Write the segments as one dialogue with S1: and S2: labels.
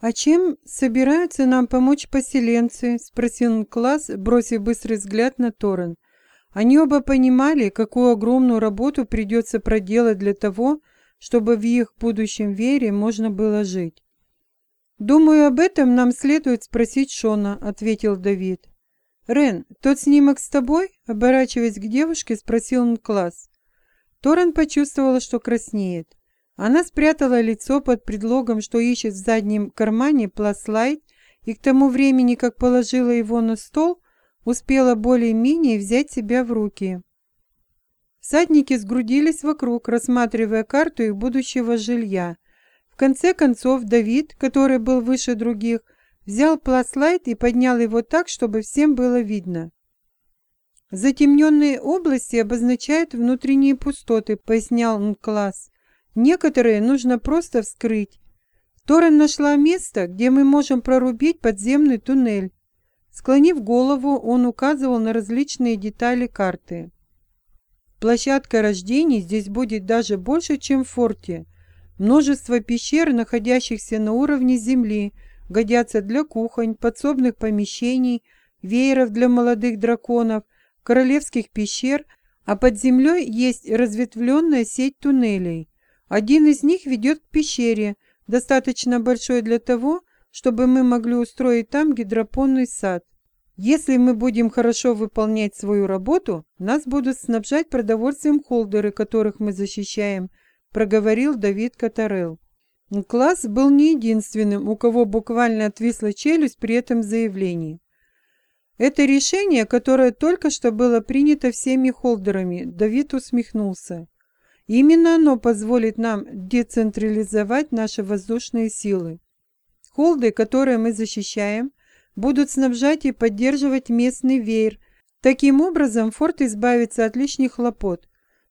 S1: «А чем собираются нам помочь поселенцы?» — спросил класс, бросив быстрый взгляд на Торрен. Они оба понимали, какую огромную работу придется проделать для того, чтобы в их будущем вере можно было жить. «Думаю, об этом нам следует спросить Шона», — ответил Давид. «Рен, тот снимок с тобой?» — оборачиваясь к девушке, спросил он класс. Торрен почувствовала, что краснеет. Она спрятала лицо под предлогом, что ищет в заднем кармане пласлайт, и к тому времени, как положила его на стол, успела более-менее взять себя в руки. Всадники сгрудились вокруг, рассматривая карту их будущего жилья. В конце концов Давид, который был выше других, взял пласлайт и поднял его так, чтобы всем было видно. «Затемненные области обозначают внутренние пустоты», — пояснял класс. Некоторые нужно просто вскрыть. Торрен нашла место, где мы можем прорубить подземный туннель. Склонив голову, он указывал на различные детали карты. Площадка рождений здесь будет даже больше, чем в форте. Множество пещер, находящихся на уровне земли, годятся для кухонь, подсобных помещений, вееров для молодых драконов, королевских пещер, а под землей есть разветвленная сеть туннелей. Один из них ведет к пещере, достаточно большой для того, чтобы мы могли устроить там гидропонный сад. Если мы будем хорошо выполнять свою работу, нас будут снабжать продовольствием холдеры, которых мы защищаем, проговорил Давид Катарел. Класс был не единственным, у кого буквально отвисла челюсть при этом заявлении. Это решение, которое только что было принято всеми холдерами, Давид усмехнулся. Именно оно позволит нам децентрализовать наши воздушные силы. Холды, которые мы защищаем, будут снабжать и поддерживать местный веер. Таким образом, форт избавится от лишних хлопот.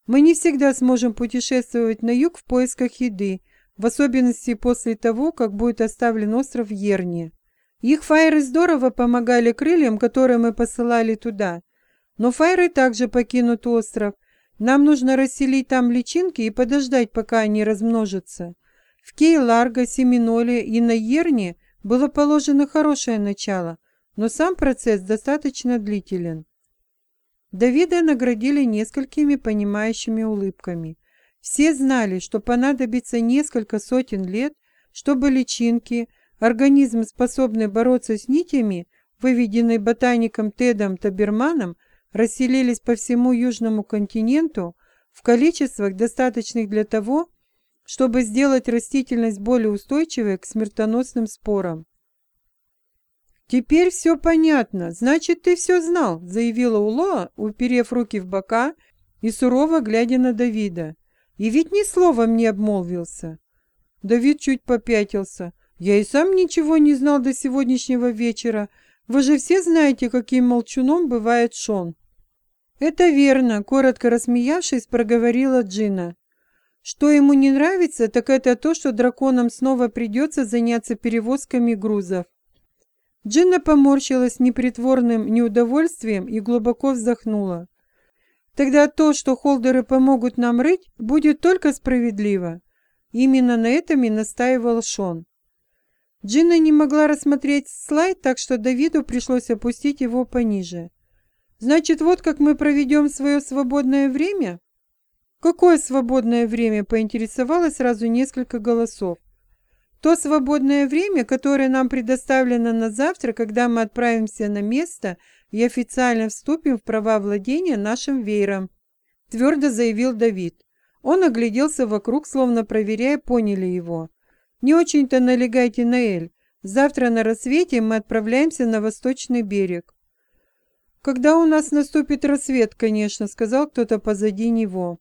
S1: Мы не всегда сможем путешествовать на юг в поисках еды, в особенности после того, как будет оставлен остров Ерни. Их фаеры здорово помогали крыльям, которые мы посылали туда. Но фаеры также покинут остров – нам нужно расселить там личинки и подождать, пока они размножатся. В Кей-Ларго, Семиноле и на Ерне было положено хорошее начало, но сам процесс достаточно длителен. Давида наградили несколькими понимающими улыбками. Все знали, что понадобится несколько сотен лет, чтобы личинки, организм, способный бороться с нитями, выведенный ботаником Тедом Таберманом, расселились по всему южному континенту в количествах, достаточных для того, чтобы сделать растительность более устойчивой к смертоносным спорам. «Теперь все понятно. Значит, ты все знал», — заявила Улоа, уперев руки в бока и сурово глядя на Давида. «И ведь ни словом не обмолвился». Давид чуть попятился. «Я и сам ничего не знал до сегодняшнего вечера. Вы же все знаете, каким молчуном бывает Шон». «Это верно», — коротко рассмеявшись, проговорила Джина. «Что ему не нравится, так это то, что драконам снова придется заняться перевозками грузов». Джина поморщилась непритворным неудовольствием и глубоко вздохнула. «Тогда то, что холдеры помогут нам рыть, будет только справедливо». Именно на этом и настаивал Шон. Джина не могла рассмотреть слайд, так что Давиду пришлось опустить его пониже. Значит, вот как мы проведем свое свободное время? Какое свободное время, поинтересовалось сразу несколько голосов. То свободное время, которое нам предоставлено на завтра, когда мы отправимся на место и официально вступим в права владения нашим веером, твердо заявил Давид. Он огляделся вокруг, словно проверяя, поняли его. Не очень-то налегайте на Эль. Завтра на рассвете мы отправляемся на восточный берег. «Когда у нас наступит рассвет, конечно», — сказал кто-то позади него.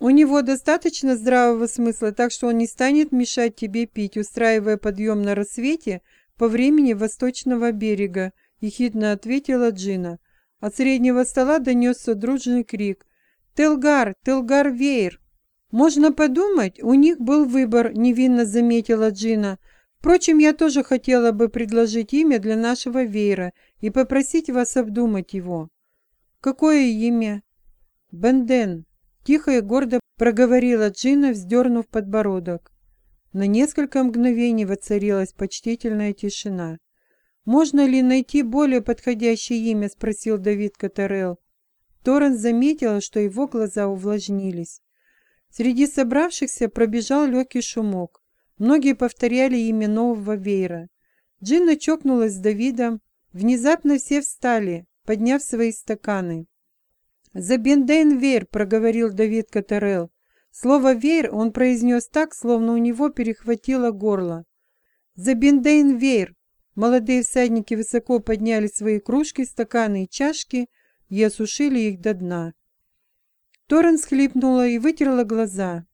S1: «У него достаточно здравого смысла, так что он не станет мешать тебе пить, устраивая подъем на рассвете по времени восточного берега», — ехидно ответила Джина. От среднего стола донесся дружный крик. «Телгар! Телгар Вейр!» «Можно подумать, у них был выбор», — невинно заметила Джина. «Впрочем, я тоже хотела бы предложить имя для нашего веера и попросить вас обдумать его. Какое имя? Бенден. Тихо и гордо проговорила Джина, вздернув подбородок. На несколько мгновений воцарилась почтительная тишина. «Можно ли найти более подходящее имя?» – спросил Давид Катарел. Торрен заметила, что его глаза увлажнились. Среди собравшихся пробежал легкий шумок. Многие повторяли имя нового веера. Джинна чокнулась с Давидом. Внезапно все встали, подняв свои стаканы. «За Бендейн Вейр», — проговорил Давид Катарел. Слово «веер» он произнес так, словно у него перехватило горло. «За Бендейн Вейр!» Молодые всадники высоко подняли свои кружки, стаканы и чашки и осушили их до дна. Торрен схлипнула и вытерла глаза.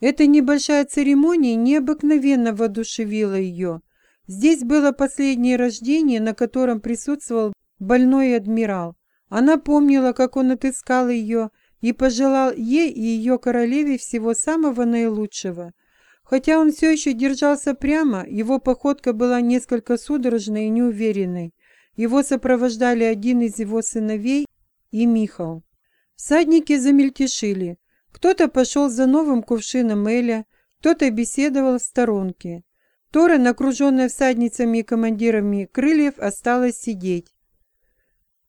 S1: Эта небольшая церемония необыкновенно воодушевила ее. Здесь было последнее рождение, на котором присутствовал больной адмирал. Она помнила, как он отыскал ее и пожелал ей и ее королеве всего самого наилучшего. Хотя он все еще держался прямо, его походка была несколько судорожной и неуверенной. Его сопровождали один из его сыновей и Михал. Всадники замельтешили. Кто-то пошел за новым кувшином Эля, кто-то беседовал в сторонке. Тора, окруженная всадницами и командирами крыльев, осталась сидеть.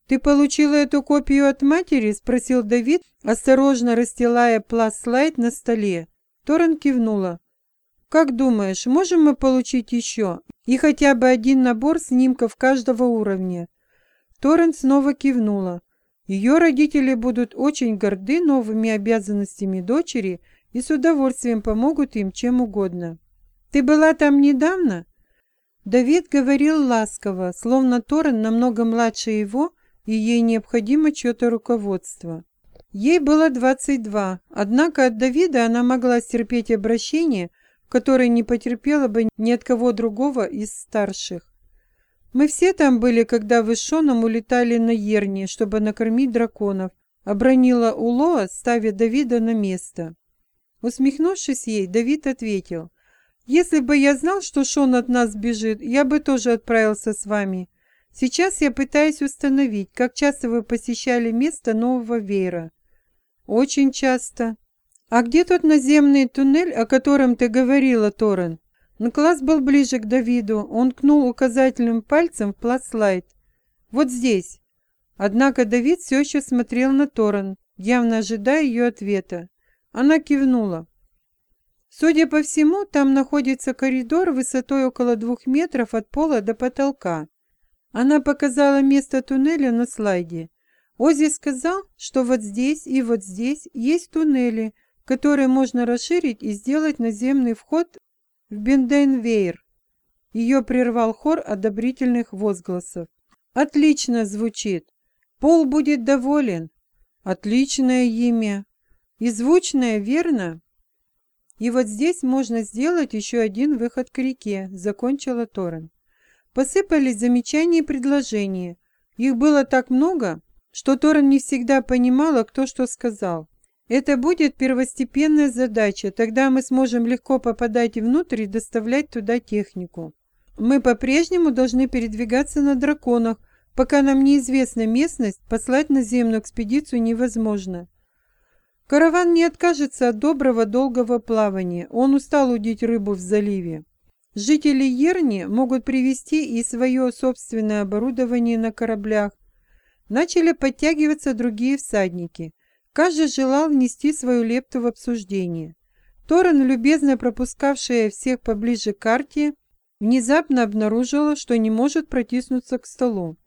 S1: «Ты получила эту копию от матери?» – спросил Давид, осторожно расстилая пласт-слайд на столе. Торрен кивнула. «Как думаешь, можем мы получить еще? И хотя бы один набор снимков каждого уровня?» Торрен снова кивнула. Ее родители будут очень горды новыми обязанностями дочери и с удовольствием помогут им чем угодно. «Ты была там недавно?» Давид говорил ласково, словно Торрен намного младше его, и ей необходимо чье-то руководство. Ей было 22, однако от Давида она могла стерпеть обращение, которое не потерпела бы ни от кого другого из старших. Мы все там были, когда вы с Шоном улетали на Ерни, чтобы накормить драконов, обронила Улоа, ставя Давида на место. Усмехнувшись ей, Давид ответил, «Если бы я знал, что Шон от нас бежит, я бы тоже отправился с вами. Сейчас я пытаюсь установить, как часто вы посещали место нового веера. Очень часто. А где тот наземный туннель, о котором ты говорила, Торрен? Класс был ближе к Давиду. Он кнул указательным пальцем в пласлайд. Вот здесь. Однако Давид все еще смотрел на Торрен, явно ожидая ее ответа. Она кивнула. Судя по всему, там находится коридор высотой около двух метров от пола до потолка. Она показала место туннеля на слайде. Ози сказал, что вот здесь и вот здесь есть туннели, которые можно расширить и сделать наземный вход в Бендейнвейр. Ее прервал хор одобрительных возгласов. «Отлично звучит! Пол будет доволен! Отличное имя! И звучное, верно?» «И вот здесь можно сделать еще один выход к реке», — закончила Торрен. Посыпались замечания и предложения. Их было так много, что Торрен не всегда понимала, кто что сказал. Это будет первостепенная задача, тогда мы сможем легко попадать внутрь и доставлять туда технику. Мы по-прежнему должны передвигаться на драконах, пока нам неизвестна местность, послать наземную экспедицию невозможно. Караван не откажется от доброго долгого плавания, он устал удить рыбу в заливе. Жители Ерни могут привезти и свое собственное оборудование на кораблях. Начали подтягиваться другие всадники. Каждый желал внести свою лепту в обсуждение. Торрен, любезно пропускавшая всех поближе к карте, внезапно обнаружила, что не может протиснуться к столу.